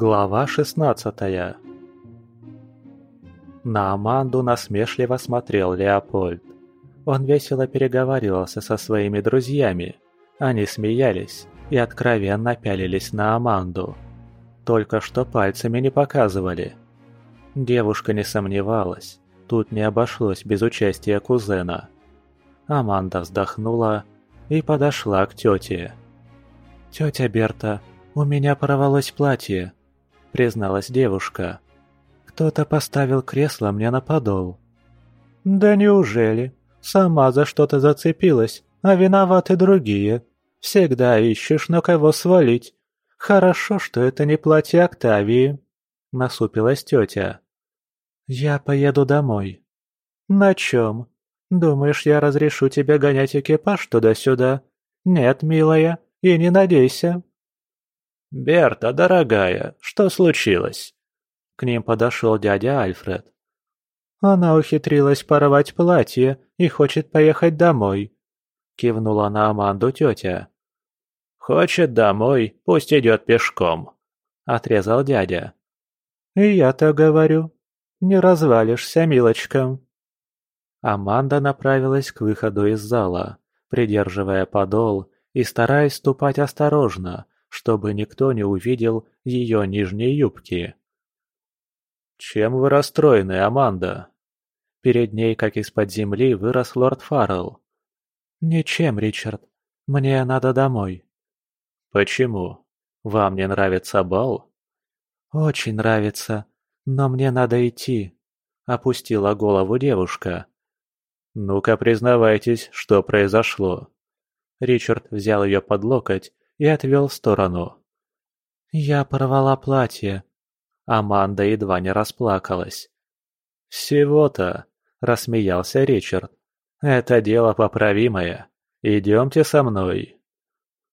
Глава 16 На Аманду насмешливо смотрел Леопольд. Он весело переговаривался со своими друзьями. Они смеялись и откровенно пялились на Аманду. Только что пальцами не показывали. Девушка не сомневалась, тут не обошлось без участия кузена. Аманда вздохнула и подошла к тете. «Тетя Берта, у меня порвалось платье», — призналась девушка. «Кто-то поставил кресло мне на подол». «Да неужели? Сама за что-то зацепилась, а виноваты другие. Всегда ищешь, на кого свалить. Хорошо, что это не платье Октавии», — насупилась тетя. «Я поеду домой». «На чем? Думаешь, я разрешу тебе гонять экипаж туда-сюда? Нет, милая, и не надейся». «Берта, дорогая, что случилось?» К ним подошел дядя Альфред. «Она ухитрилась порвать платье и хочет поехать домой», — кивнула на Аманду тетя. «Хочет домой, пусть идет пешком», — отрезал дядя. «И я-то говорю, не развалишься, милочка». Аманда направилась к выходу из зала, придерживая подол и стараясь ступать осторожно, чтобы никто не увидел ее нижней юбки. «Чем вы расстроены, Аманда?» Перед ней, как из-под земли, вырос лорд Фаррелл. «Ничем, Ричард. Мне надо домой». «Почему? Вам не нравится бал?» «Очень нравится, но мне надо идти», — опустила голову девушка. «Ну-ка признавайтесь, что произошло». Ричард взял ее под локоть и отвел в сторону. «Я порвала платье». Аманда едва не расплакалась. «Всего-то», — рассмеялся Ричард. «Это дело поправимое. Идемте со мной».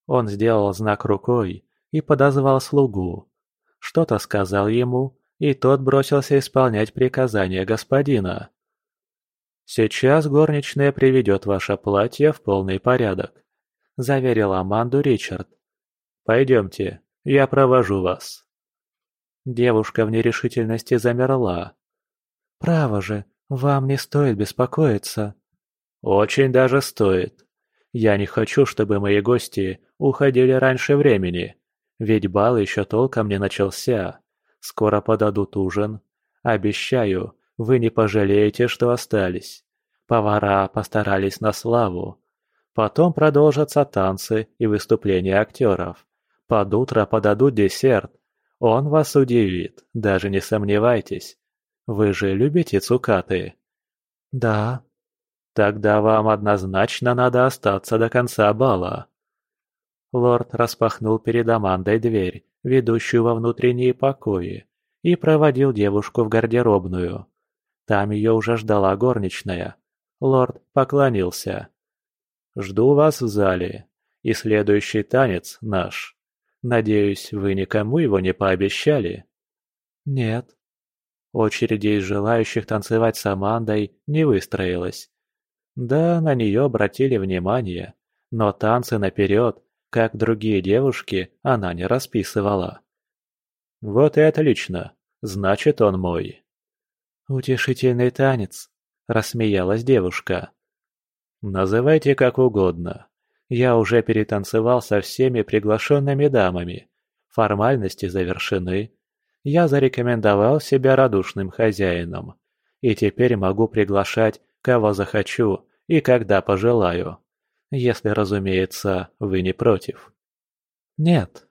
Он сделал знак рукой и подозвал слугу. Что-то сказал ему, и тот бросился исполнять приказания господина. «Сейчас горничная приведет ваше платье в полный порядок», — заверил Аманду Ричард. «Пойдемте, я провожу вас». Девушка в нерешительности замерла. «Право же, вам не стоит беспокоиться». «Очень даже стоит. Я не хочу, чтобы мои гости уходили раньше времени, ведь бал еще толком не начался. Скоро подадут ужин. Обещаю, вы не пожалеете, что остались. Повара постарались на славу. Потом продолжатся танцы и выступления актеров. Под утро подадут десерт. Он вас удивит, даже не сомневайтесь. Вы же любите цукаты?» «Да». «Тогда вам однозначно надо остаться до конца бала». Лорд распахнул перед Амандой дверь, ведущую во внутренние покои, и проводил девушку в гардеробную. Там ее уже ждала горничная. Лорд поклонился. «Жду вас в зале, и следующий танец наш». Надеюсь, вы никому его не пообещали?» «Нет». Очереди из желающих танцевать с Амандой не выстроилась. Да, на нее обратили внимание, но танцы наперед, как другие девушки, она не расписывала. «Вот и отлично, значит, он мой». «Утешительный танец», — рассмеялась девушка. «Называйте как угодно. Я уже перетанцевал со всеми приглашенными дамами. Формальности завершены. Я зарекомендовал себя радушным хозяином. И теперь могу приглашать, кого захочу и когда пожелаю. Если, разумеется, вы не против. Нет.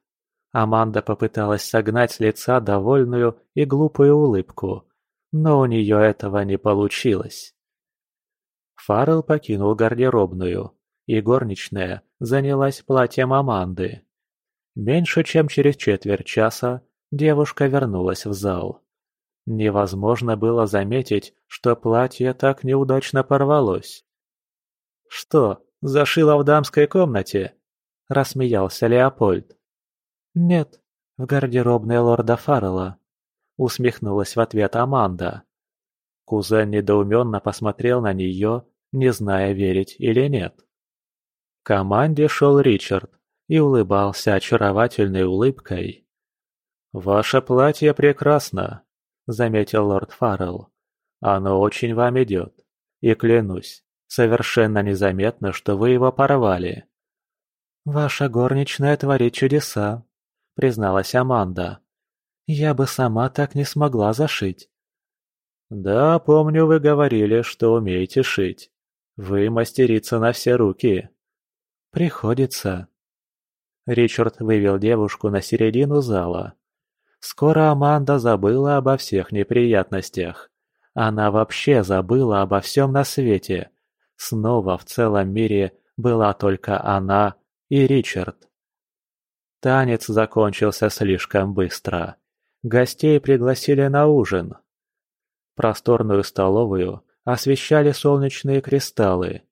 Аманда попыталась согнать с лица довольную и глупую улыбку, но у нее этого не получилось. Фаррелл покинул гардеробную, и горничная занялась платьем Аманды. Меньше чем через четверть часа девушка вернулась в зал. Невозможно было заметить, что платье так неудачно порвалось. «Что, зашила в дамской комнате?» – рассмеялся Леопольд. «Нет, в гардеробной лорда Фаррелла», – усмехнулась в ответ Аманда. Кузен недоуменно посмотрел на нее, не зная, верить или нет команде шел Ричард и улыбался очаровательной улыбкой. «Ваше платье прекрасно», — заметил лорд Фаррелл. «Оно очень вам идет. И клянусь, совершенно незаметно, что вы его порвали». «Ваша горничная творит чудеса», — призналась Аманда. «Я бы сама так не смогла зашить». «Да, помню, вы говорили, что умеете шить. Вы мастерица на все руки». «Приходится». Ричард вывел девушку на середину зала. Скоро Аманда забыла обо всех неприятностях. Она вообще забыла обо всем на свете. Снова в целом мире была только она и Ричард. Танец закончился слишком быстро. Гостей пригласили на ужин. Просторную столовую освещали солнечные кристаллы.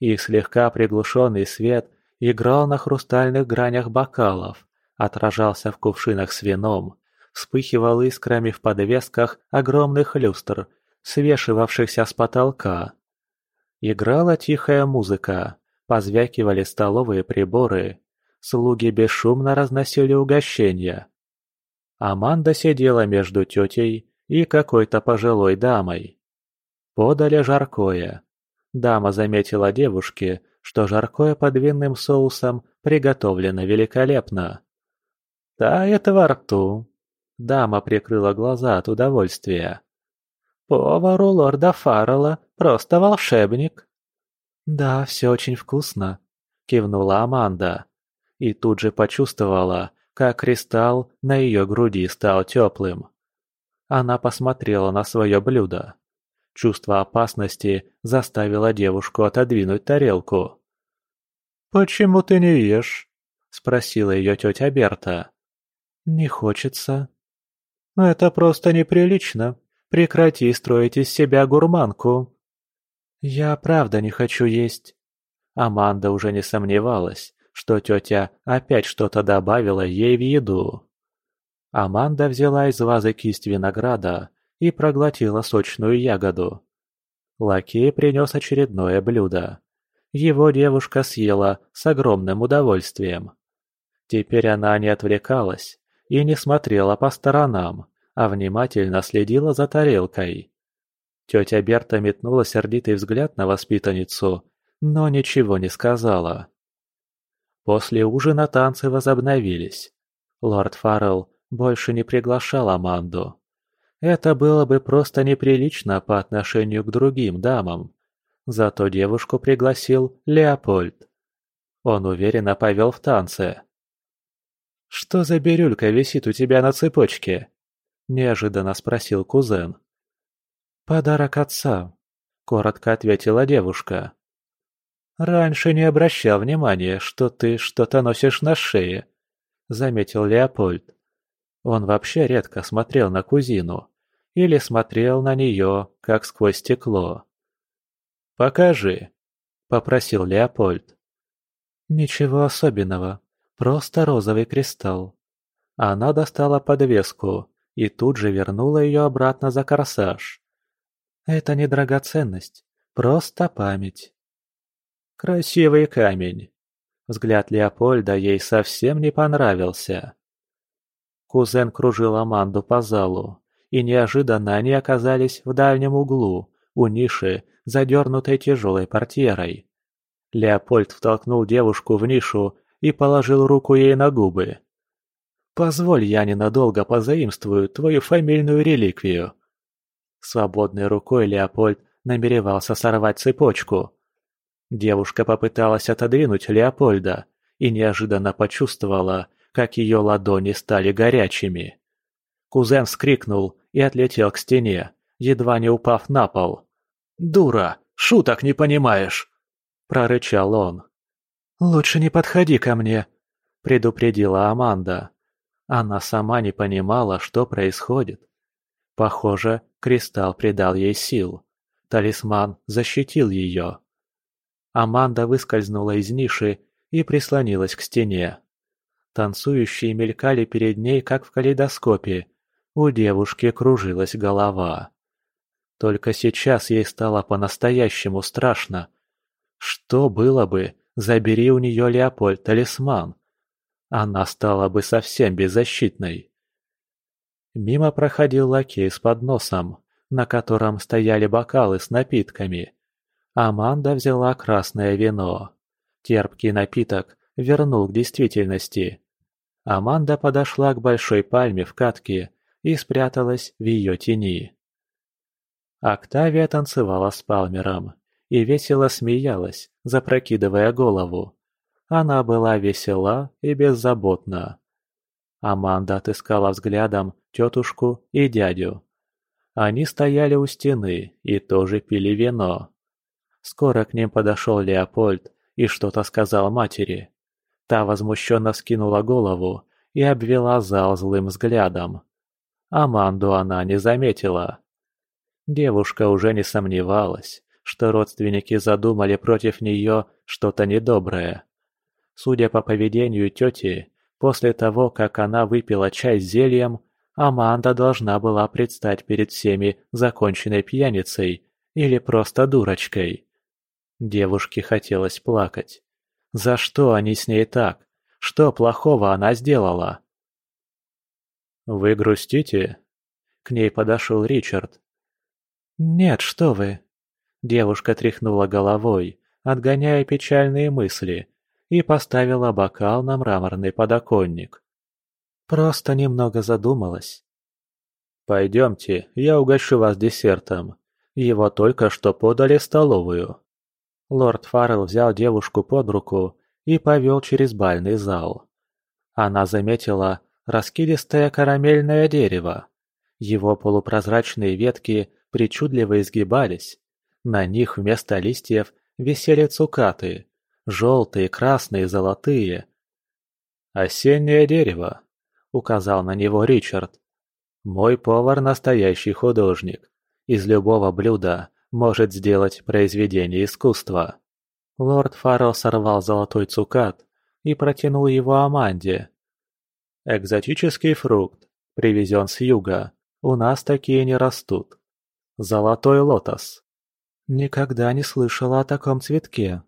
Их слегка приглушенный свет играл на хрустальных гранях бокалов, отражался в кувшинах с вином, вспыхивал искрами в подвесках огромных люстр, свешивавшихся с потолка. Играла тихая музыка, позвякивали столовые приборы, слуги бесшумно разносили угощения. Аманда сидела между тетей и какой-то пожилой дамой. Подали жаркое. Дама заметила девушке, что жаркое под винным соусом приготовлено великолепно. «Тает во рту», Дама прикрыла глаза от удовольствия. «Повар у лорда Фаррелла просто волшебник!» «Да, все очень вкусно», — кивнула Аманда. И тут же почувствовала, как кристалл на ее груди стал теплым. Она посмотрела на свое блюдо. Чувство опасности заставило девушку отодвинуть тарелку. «Почему ты не ешь?» — спросила ее тетя Берта. «Не хочется», «Это просто неприлично. Прекрати строить из себя гурманку». «Я правда не хочу есть». Аманда уже не сомневалась, что тетя опять что-то добавила ей в еду. Аманда взяла из вазы кисть винограда и проглотила сочную ягоду. Лакей принес очередное блюдо. Его девушка съела с огромным удовольствием. Теперь она не отвлекалась, и не смотрела по сторонам, а внимательно следила за тарелкой. Тетя Берта метнула сердитый взгляд на воспитанницу, но ничего не сказала. После ужина танцы возобновились. Лорд Фаррелл больше не приглашал Аманду. Это было бы просто неприлично по отношению к другим дамам. Зато девушку пригласил Леопольд. Он уверенно повел в танце. «Что за бирюлька висит у тебя на цепочке?» – неожиданно спросил кузен. «Подарок отца», – коротко ответила девушка. «Раньше не обращал внимания, что ты что-то носишь на шее», – заметил Леопольд. Он вообще редко смотрел на кузину или смотрел на нее, как сквозь стекло. «Покажи», – попросил Леопольд. «Ничего особенного», Просто розовый кристалл. Она достала подвеску и тут же вернула ее обратно за корсаж. Это не драгоценность, просто память. Красивый камень. Взгляд Леопольда ей совсем не понравился. Кузен кружил Аманду по залу, и неожиданно они оказались в дальнем углу, у ниши, задернутой тяжелой портьерой. Леопольд втолкнул девушку в нишу и положил руку ей на губы. «Позволь, я ненадолго позаимствую твою фамильную реликвию». Свободной рукой Леопольд намеревался сорвать цепочку. Девушка попыталась отодвинуть Леопольда и неожиданно почувствовала, как ее ладони стали горячими. Кузен вскрикнул и отлетел к стене, едва не упав на пол. «Дура! Шуток не понимаешь!» – прорычал он. «Лучше не подходи ко мне», — предупредила Аманда. Она сама не понимала, что происходит. Похоже, кристалл придал ей сил. Талисман защитил ее. Аманда выскользнула из ниши и прислонилась к стене. Танцующие мелькали перед ней, как в калейдоскопе. У девушки кружилась голова. Только сейчас ей стало по-настоящему страшно. Что было бы, Забери у нее Леопольд талисман. Она стала бы совсем беззащитной. Мимо проходил лакей с подносом, на котором стояли бокалы с напитками. Аманда взяла красное вино. Терпкий напиток вернул к действительности. Аманда подошла к большой пальме в катке и спряталась в ее тени. Октавия танцевала с Палмером и весело смеялась, запрокидывая голову. Она была весела и беззаботна. Аманда отыскала взглядом тетушку и дядю. Они стояли у стены и тоже пили вино. Скоро к ним подошел Леопольд и что-то сказал матери. Та возмущенно вскинула голову и обвела зал злым взглядом. Аманду она не заметила. Девушка уже не сомневалась, что родственники задумали против нее что-то недоброе. Судя по поведению тети, после того, как она выпила чай с зельем, Аманда должна была предстать перед всеми законченной пьяницей или просто дурочкой. Девушке хотелось плакать. За что они с ней так? Что плохого она сделала? «Вы грустите?» К ней подошел Ричард. «Нет, что вы!» Девушка тряхнула головой, отгоняя печальные мысли, и поставила бокал на мраморный подоконник. Просто немного задумалась. «Пойдемте, я угощу вас десертом. Его только что подали в столовую». Лорд Фаррелл взял девушку под руку и повел через бальный зал. Она заметила раскидистое карамельное дерево. Его полупрозрачные ветки причудливо изгибались. На них вместо листьев висели цукаты, желтые, красные, золотые. «Осеннее дерево», — указал на него Ричард. «Мой повар настоящий художник. Из любого блюда может сделать произведение искусства». Лорд Фаррелл сорвал золотой цукат и протянул его Аманде. «Экзотический фрукт, привезен с юга. У нас такие не растут. Золотой лотос. Никогда не слышала о таком цветке.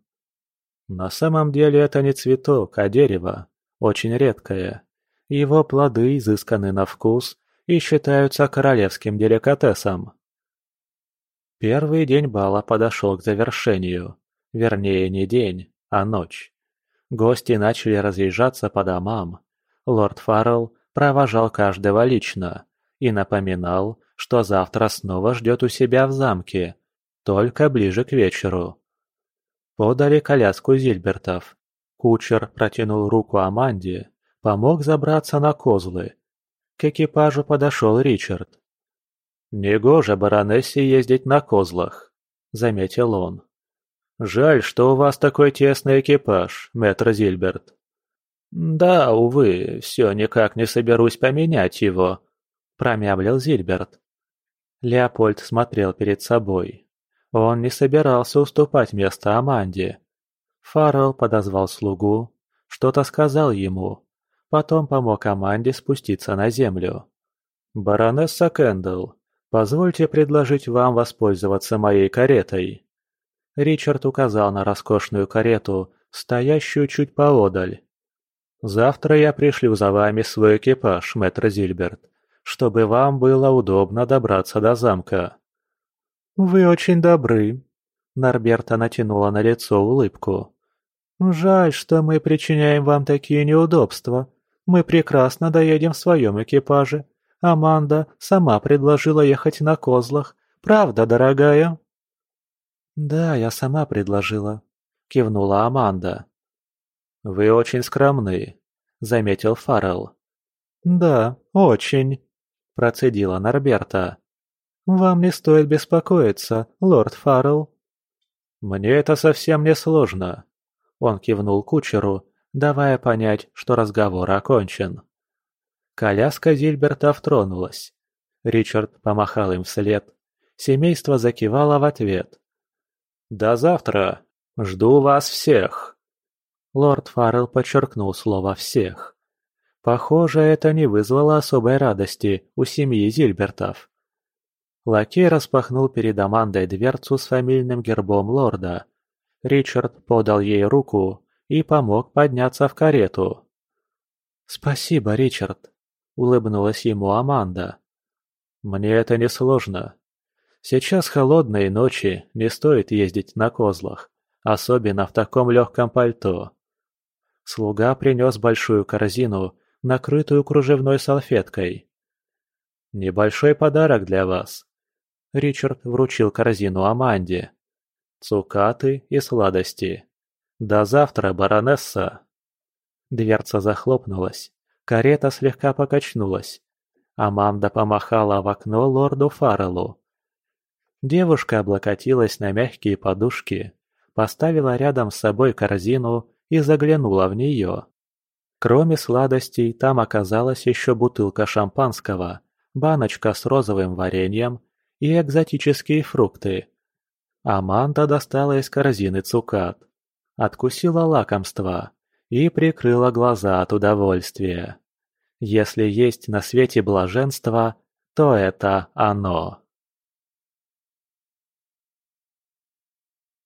На самом деле это не цветок, а дерево. Очень редкое. Его плоды изысканы на вкус и считаются королевским деликатесом. Первый день бала подошел к завершению. Вернее, не день, а ночь. Гости начали разъезжаться по домам. Лорд Фаррелл провожал каждого лично и напоминал, что завтра снова ждет у себя в замке, только ближе к вечеру. Подали коляску Зильбертов. Кучер протянул руку Аманде, помог забраться на козлы. К экипажу подошел Ричард. «Негоже баронессе ездить на козлах», — заметил он. «Жаль, что у вас такой тесный экипаж, мэтр Зильберт». «Да, увы, все никак не соберусь поменять его», — промямлил Зильберт. Леопольд смотрел перед собой. Он не собирался уступать место Аманде. Фаррелл подозвал слугу, что-то сказал ему, потом помог Аманде спуститься на землю. «Баронесса Кэндалл, позвольте предложить вам воспользоваться моей каретой». Ричард указал на роскошную карету, стоящую чуть поодаль. «Завтра я пришлю за вами свой экипаж, мэтр Зильберт чтобы вам было удобно добраться до замка». «Вы очень добры», — Норберта натянула на лицо улыбку. «Жаль, что мы причиняем вам такие неудобства. Мы прекрасно доедем в своем экипаже. Аманда сама предложила ехать на козлах. Правда, дорогая?» «Да, я сама предложила», — кивнула Аманда. «Вы очень скромны», — заметил Фаррелл. «Да, очень», – процедила Норберта. «Вам не стоит беспокоиться, лорд Фаррелл». «Мне это совсем не сложно», – он кивнул кучеру, давая понять, что разговор окончен. Коляска Зильберта втронулась. Ричард помахал им вслед. Семейство закивало в ответ. «До завтра! Жду вас всех!» Лорд Фаррелл подчеркнул слово «всех». Похоже, это не вызвало особой радости у семьи Зильбертов. Лакей распахнул перед Амандой дверцу с фамильным гербом лорда. Ричард подал ей руку и помог подняться в карету. «Спасибо, Ричард». – улыбнулась ему Аманда. «Мне это не сложно. Сейчас холодные ночи, не стоит ездить на козлах, особенно в таком легком пальто». Слуга принес большую корзину, накрытую кружевной салфеткой. «Небольшой подарок для вас». Ричард вручил корзину Аманде. «Цукаты и сладости. До завтра, баронесса!» Дверца захлопнулась. Карета слегка покачнулась. Аманда помахала в окно лорду Фарреллу. Девушка облокотилась на мягкие подушки, поставила рядом с собой корзину и заглянула в нее. Кроме сладостей, там оказалась еще бутылка шампанского, баночка с розовым вареньем и экзотические фрукты. Аманда достала из корзины цукат, откусила лакомство и прикрыла глаза от удовольствия. Если есть на свете блаженство, то это оно.